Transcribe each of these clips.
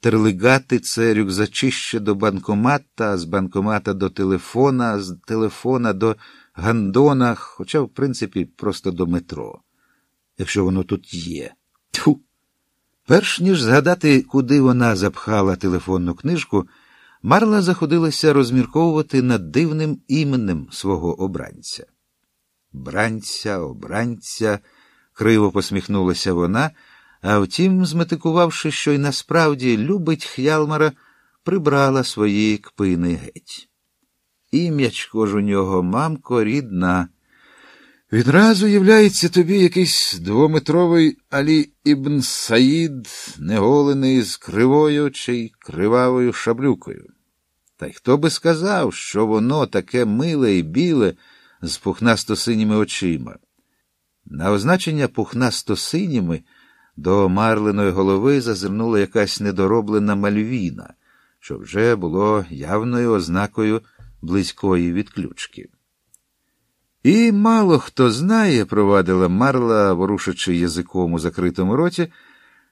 терлигати це рюкзачище до банкомата, з банкомата до телефона, з телефона до гандона, хоча, в принципі, просто до метро, якщо воно тут є. Тьфу! Перш ніж згадати, куди вона запхала телефонну книжку, Марла заходилася розмірковувати над дивним іменем свого обранця. Бранця, обранця, криво посміхнулася вона, а втім, зметикувавши, що й насправді любить Х'ялмара, прибрала свої кпини геть. Ім'ячко ж у нього, мамко, рідна. Відразу являється тобі якийсь двометровий Алі Ібн Саїд, неголений з кривою чи кривавою шаблюкою. Та й хто би сказав, що воно таке миле і біле з пухнасто-синіми очима? На означення пухнасто-синіми до марленої голови зазирнула якась недороблена мальвіна, що вже було явною ознакою близької відключки. І мало хто знає, провадила Марла, ворушачи язиком у закритому роті,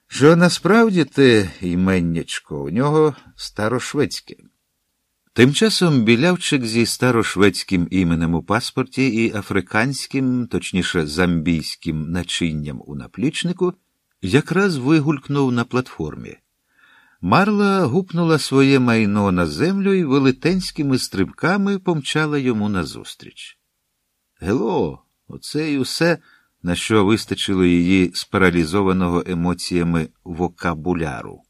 що насправді те іменнячко у нього старошведське. Тим часом білявчик зі старошведським іменем у паспорті і африканським, точніше, замбійським начинням у наплічнику, якраз вигулькнув на платформі. Марла гупнула своє майно на землю і велетенськими стрибками помчала йому назустріч. Гело, оце й усе, на що вистачило її спаралізованого емоціями вокабуляру.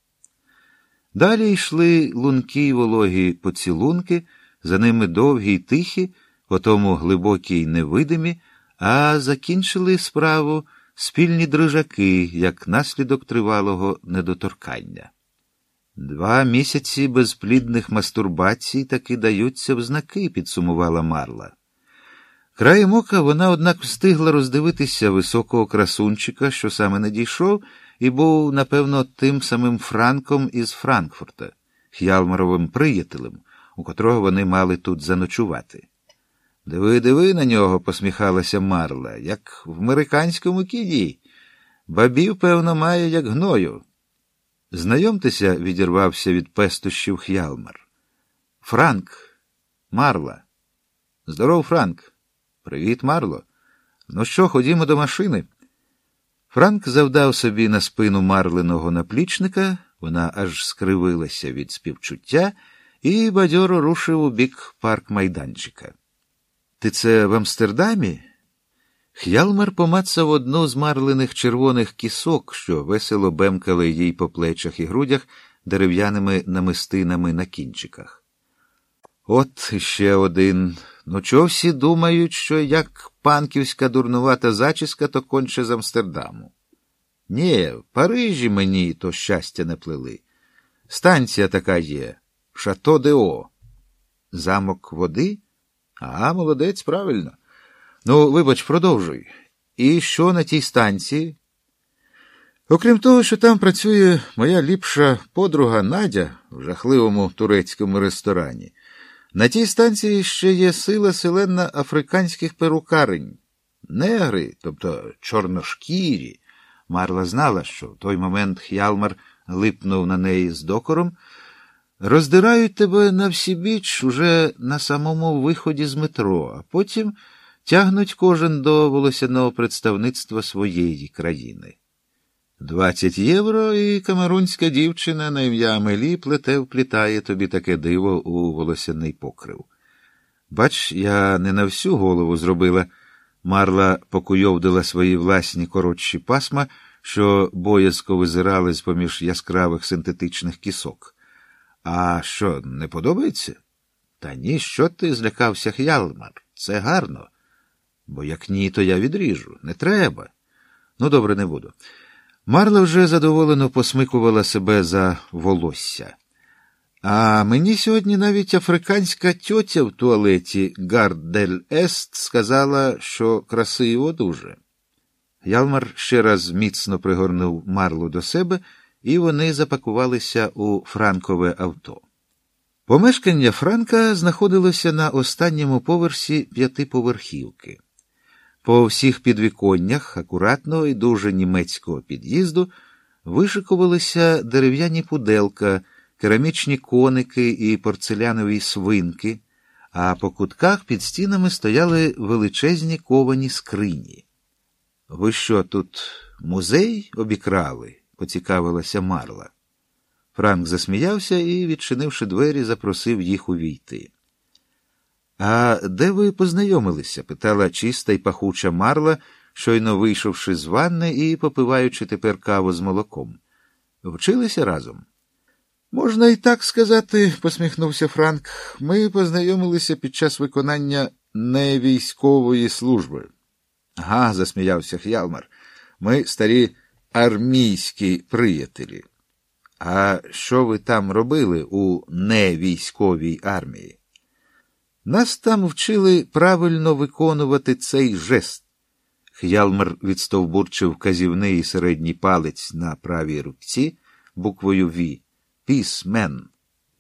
Далі йшли лункі й вологі поцілунки, за ними довгі й тихі, потому глибокі й невидимі, а закінчили справу спільні дрижаки, як наслідок тривалого недоторкання. Два місяці безплідних мастурбацій таки даються в знаки, підсумувала Марла. Краєм ока вона, однак, встигла роздивитися високого красунчика, що саме надійшов, і був, напевно, тим самим Франком із Франкфурта, Х'ялмаровим приятелем, у котрого вони мали тут заночувати. Диви, диви на нього, посміхалася Марла, як в американському кіді. Бабів, певно, має, як гною. Знайомтеся, відірвався від пестощів Х'ялмар. Франк, Марла. Здоров, Франк. Привіт, Марло. Ну що, ходімо до машини. Франк завдав собі на спину марленого наплічника, вона аж скривилася від співчуття, і бадьоро рушив у бік парк майданчика. Ти це в Амстердамі? Х'ялмар помацав одну з марлених червоних кісок, що весело бемкали їй по плечах і грудях дерев'яними намистинами на кінчиках. От іще один. Ну, чого всі думають, що як панківська дурнувата зачіска, то конче з Амстердаму. Ні, в Парижі мені то щастя не плели. Станція така є Шато Део. Замок води? А, молодець, правильно. Ну, вибач, продовжуй. І що на тій станції? Окрім того, що там працює моя ліпша подруга Надя в жахливому турецькому ресторані. На тій станції ще є сила селена африканських перукарень. Негри, тобто чорношкірі. Марла знала, що в той момент Х'ялмар липнув на неї з докором, роздирають тебе на всі біч уже на самому виході з метро, а потім тягнуть кожен до волосяного представництва своєї країни. Двадцять євро і камерунська дівчина на ім'я Амелі плете вплітає тобі таке диво у волосяний покрив. Бач, я не на всю голову зробила. Марла покуйовдила свої власні коротші пасма, що боязко визирали з поміж яскравих синтетичних кісок. А що, не подобається? Та ні, що ти злякався, Х'ялмар? Це гарно. Бо як ні, то я відріжу. Не треба. Ну, добре, не буду. Марла вже задоволено посмикувала себе за волосся. А мені сьогодні навіть африканська тьотя в туалеті Гардель Ест сказала, що красиво дуже. Ялмар ще раз міцно пригорнув Марлу до себе, і вони запакувалися у Франкове авто. Помешкання Франка знаходилося на останньому поверсі п'ятиповерхівки. По всіх підвіконнях акуратного і дуже німецького під'їзду вишикувалися дерев'яні пуделка, керамічні коники і порцелянові свинки, а по кутках під стінами стояли величезні ковані скрині. Ви що, тут музей обікрали? Поцікавилася Марла. Франк засміявся і, відчинивши двері, запросив їх увійти. А де ви познайомилися? питала чиста й пахуча Марла, щойно вийшовши з ванни і попиваючи тепер каву з молоком. Вчилися разом? Можна і так сказати, посміхнувся Франк. Ми познайомилися під час виконання невійськової служби. Ага, засміявся Х'ялмар. Ми старі армійські приятелі. А що ви там робили у невійськовій армії? Нас там вчили правильно виконувати цей жест. Х'ялмар відстовбурчив казівний середній палець на правій руці буквою Ві. Пісмен.